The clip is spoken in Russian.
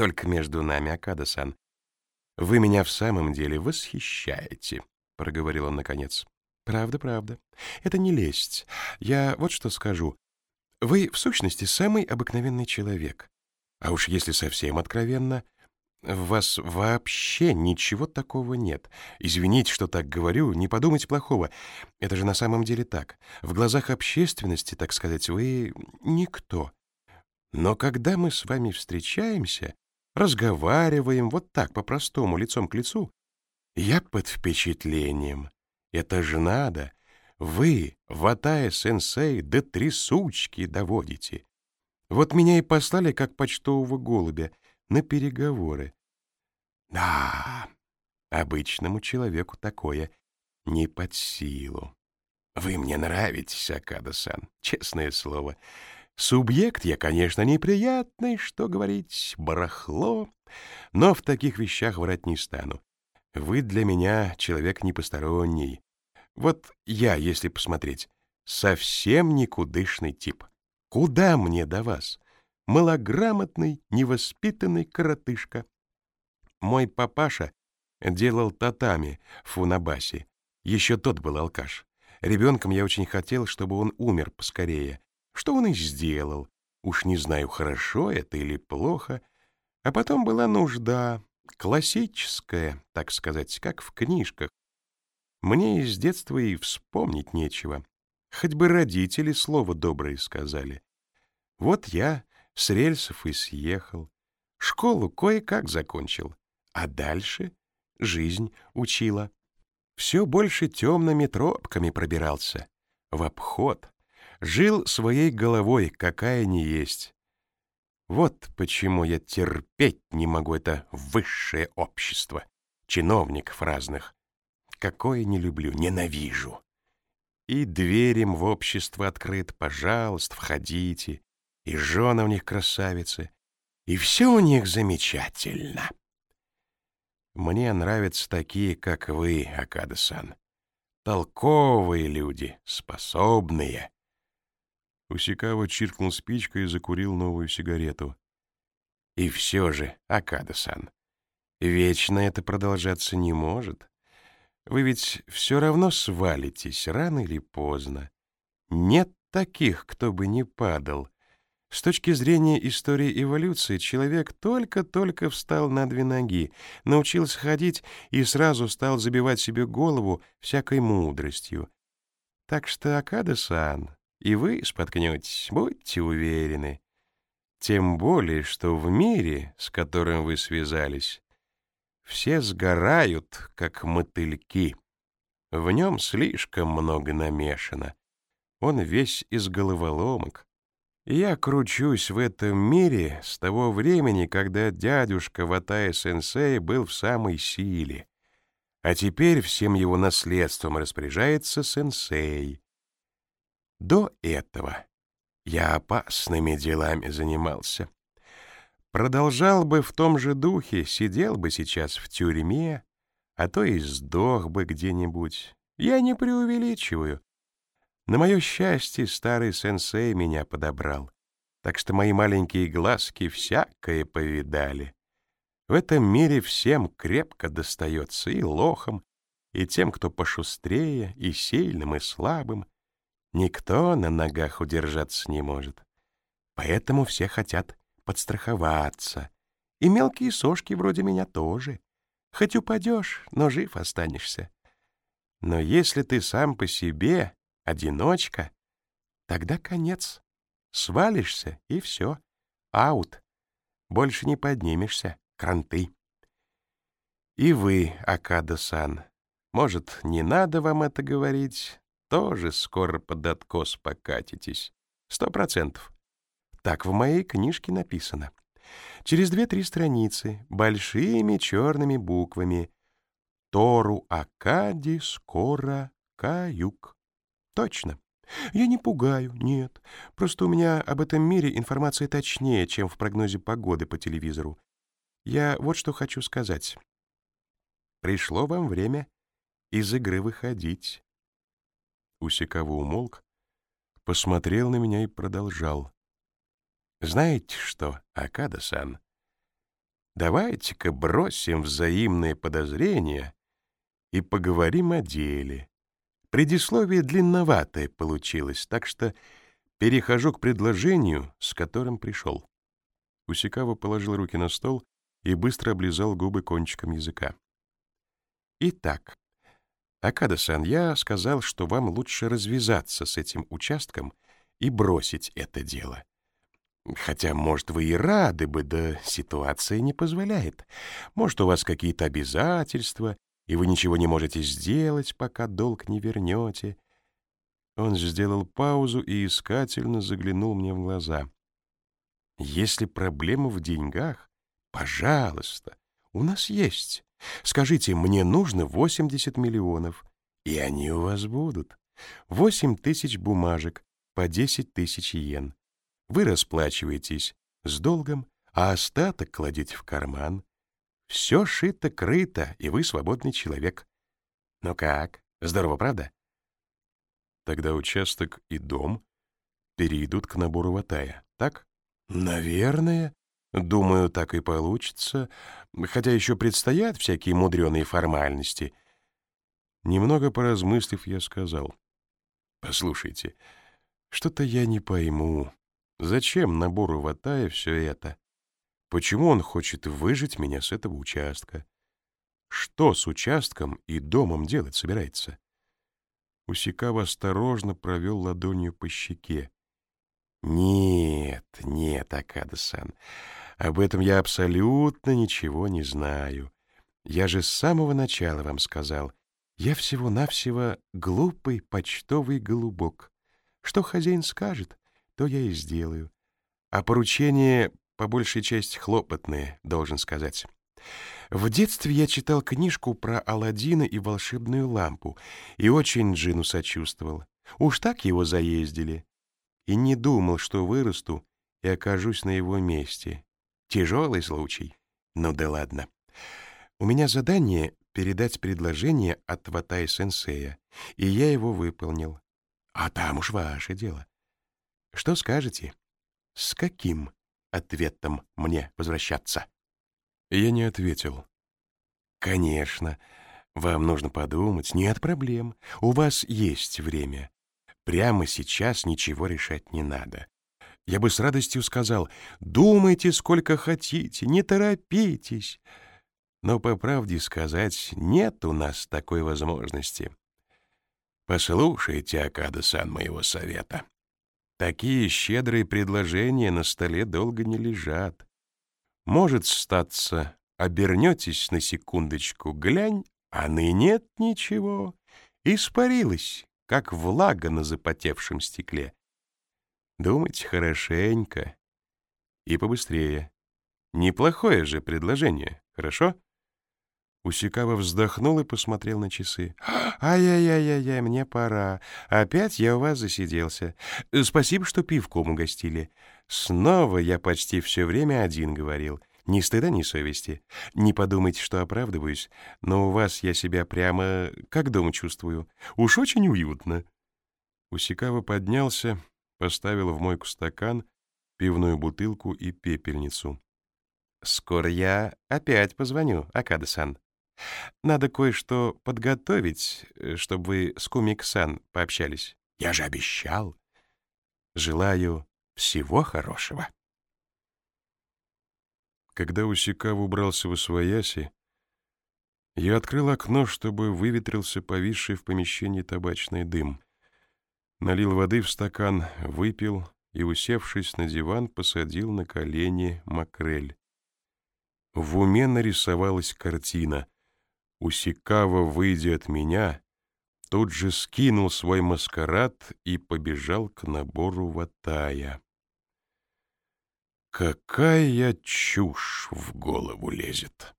Только между нами, Акада-сан. Вы меня в самом деле восхищаете, проговорил он наконец. Правда, правда. Это не лесть. Я вот что скажу. Вы в сущности самый обыкновенный человек. А уж если совсем откровенно, в вас вообще ничего такого нет. Извините, что так говорю, не подумайте плохого. Это же на самом деле так. В глазах общественности, так сказать, вы никто. Но когда мы с вами встречаемся, разговариваем вот так, по-простому, лицом к лицу, я под впечатлением. Это же надо. Вы, Ватая-сенсей, до трясучки доводите. Вот меня и послали, как почтового голубя, на переговоры. Да, обычному человеку такое не под силу. Вы мне нравитесь, Акада-сан, честное слово. Субъект я, конечно, неприятный, что говорить, барахло, но в таких вещах врать не стану. Вы для меня человек непосторонний. Вот я, если посмотреть, совсем никудышный тип. Куда мне до вас? Малограмотный, невоспитанный коротышка. Мой папаша делал татами в Фунабасе. Еще тот был алкаш. Ребенком я очень хотел, чтобы он умер поскорее. Что он и сделал. Уж не знаю, хорошо это или плохо. А потом была нужда, классическая, так сказать, как в книжках. Мне из детства и вспомнить нечего. Хоть бы родители слово доброе сказали. Вот я с рельсов и съехал. Школу кое-как закончил. А дальше жизнь учила. Все больше темными тропками пробирался. В обход. Жил своей головой, какая ни есть. Вот почему я терпеть не могу это высшее общество. Чиновников разных. Какое не люблю, ненавижу. И дверь им в общество открыт, пожалуйста, входите. И жены у них красавицы. И все у них замечательно. Мне нравятся такие, как вы, Акада-сан. Толковые люди, способные. Усикава чиркнул спичкой и закурил новую сигарету. И все же, Акада-сан, вечно это продолжаться не может. Вы ведь все равно свалитесь рано или поздно. Нет таких, кто бы не падал. С точки зрения истории эволюции, человек только-только встал на две ноги, научился ходить и сразу стал забивать себе голову всякой мудростью. Так что, Акада-сан, и вы споткнетесь, будьте уверены. Тем более, что в мире, с которым вы связались, все сгорают, как мотыльки. В нем слишком много намешано. Он весь из головоломок. Я кручусь в этом мире с того времени, когда дядюшка Ватая-сенсей был в самой силе. А теперь всем его наследством распоряжается сенсей. До этого я опасными делами занимался. Продолжал бы в том же духе, сидел бы сейчас в тюрьме, а то и сдох бы где-нибудь. Я не преувеличиваю. На мое счастье, старый сенсей меня подобрал, так что мои маленькие глазки всякое повидали. В этом мире всем крепко достается и лохам, и тем, кто пошустрее, и сильным, и слабым. Никто на ногах удержаться не может. Поэтому все хотят подстраховаться. И мелкие сошки вроде меня тоже. Хоть упадешь, но жив останешься. Но если ты сам по себе, одиночка, тогда конец. Свалишься, и все. Аут. Больше не поднимешься. Кранты. И вы, Акада-сан, может, не надо вам это говорить, тоже скоро под откос покатитесь. Сто процентов. Так в моей книжке написано. Через две-три страницы, большими черными буквами. Тору Акади скоро каюк. Точно. Я не пугаю, нет. Просто у меня об этом мире информация точнее, чем в прогнозе погоды по телевизору. Я вот что хочу сказать. Пришло вам время из игры выходить. Усикава умолк, посмотрел на меня и продолжал. «Знаете что, Акада-сан, давайте-ка бросим взаимные подозрения и поговорим о деле. Предисловие длинноватое получилось, так что перехожу к предложению, с которым пришел. Усикава положил руки на стол и быстро облизал губы кончиком языка. Итак, Акада-сан, я сказал, что вам лучше развязаться с этим участком и бросить это дело. Хотя, может, вы и рады бы, да ситуация не позволяет. Может, у вас какие-то обязательства, и вы ничего не можете сделать, пока долг не вернете. Он сделал паузу и искательно заглянул мне в глаза. Если проблема в деньгах, пожалуйста, у нас есть. Скажите, мне нужно 80 миллионов, и они у вас будут. 8 тысяч бумажек по 10 тысяч йен. Вы расплачиваетесь с долгом, а остаток кладете в карман. Все шито-крыто, и вы свободный человек. Ну как, здорово, правда? Тогда участок и дом перейдут к набору ватая, так? Наверное. Думаю, так и получится, хотя еще предстоят всякие мудреные формальности. Немного поразмыслив, я сказал. Послушайте, что-то я не пойму. Зачем набору ватая все это? Почему он хочет выжить меня с этого участка? Что с участком и домом делать собирается? Усикава осторожно провел ладонью по щеке. Нет, нет, Акада-сан, об этом я абсолютно ничего не знаю. Я же с самого начала вам сказал, я всего-навсего глупый почтовый голубок. Что хозяин скажет, то я и сделаю. А поручение по большей части хлопотные, должен сказать. В детстве я читал книжку про Аладдина и волшебную лампу и очень Джину сочувствовал. Уж так его заездили. И не думал, что вырасту и окажусь на его месте. Тяжелый случай. Ну да ладно. У меня задание передать предложение от Ватай-сенсея, и я его выполнил. А там уж ваше дело. Что скажете? С каким ответом мне возвращаться? Я не ответил. Конечно, вам нужно подумать. Нет проблем. У вас есть время. Прямо сейчас ничего решать не надо. Я бы с радостью сказал, думайте сколько хотите, не торопитесь. Но, по правде сказать, нет у нас такой возможности. Послушайте, Акада-сан, моего совета. Такие щедрые предложения на столе долго не лежат. Может статься, обернетесь на секундочку, глянь, а ны нет ничего. Испарилась, как влага на запотевшем стекле. Думайте хорошенько и побыстрее. Неплохое же предложение, хорошо? Усикава вздохнул и посмотрел на часы. «Ай-яй-яй-яй, мне пора. Опять я у вас засиделся. Спасибо, что пивком угостили. Снова я почти все время один говорил. Ни стыда, ни совести. Не подумайте, что оправдываюсь, но у вас я себя прямо как дома чувствую. Уж очень уютно». Усикава поднялся, поставил в мойку стакан, пивную бутылку и пепельницу. «Скоро я опять позвоню, Акада-сан». Надо кое-что подготовить, э, чтобы вы с Кумик-сан пообщались. Я же обещал. Желаю всего хорошего. Когда Усикав убрался в освояси, я открыл окно, чтобы выветрился повисший в помещении табачный дым. Налил воды в стакан, выпил и, усевшись на диван, посадил на колени макрель. В уме нарисовалась картина — Усикава, выйдя от меня, тут же скинул свой маскарад и побежал к набору ватая. Какая чушь в голову лезет!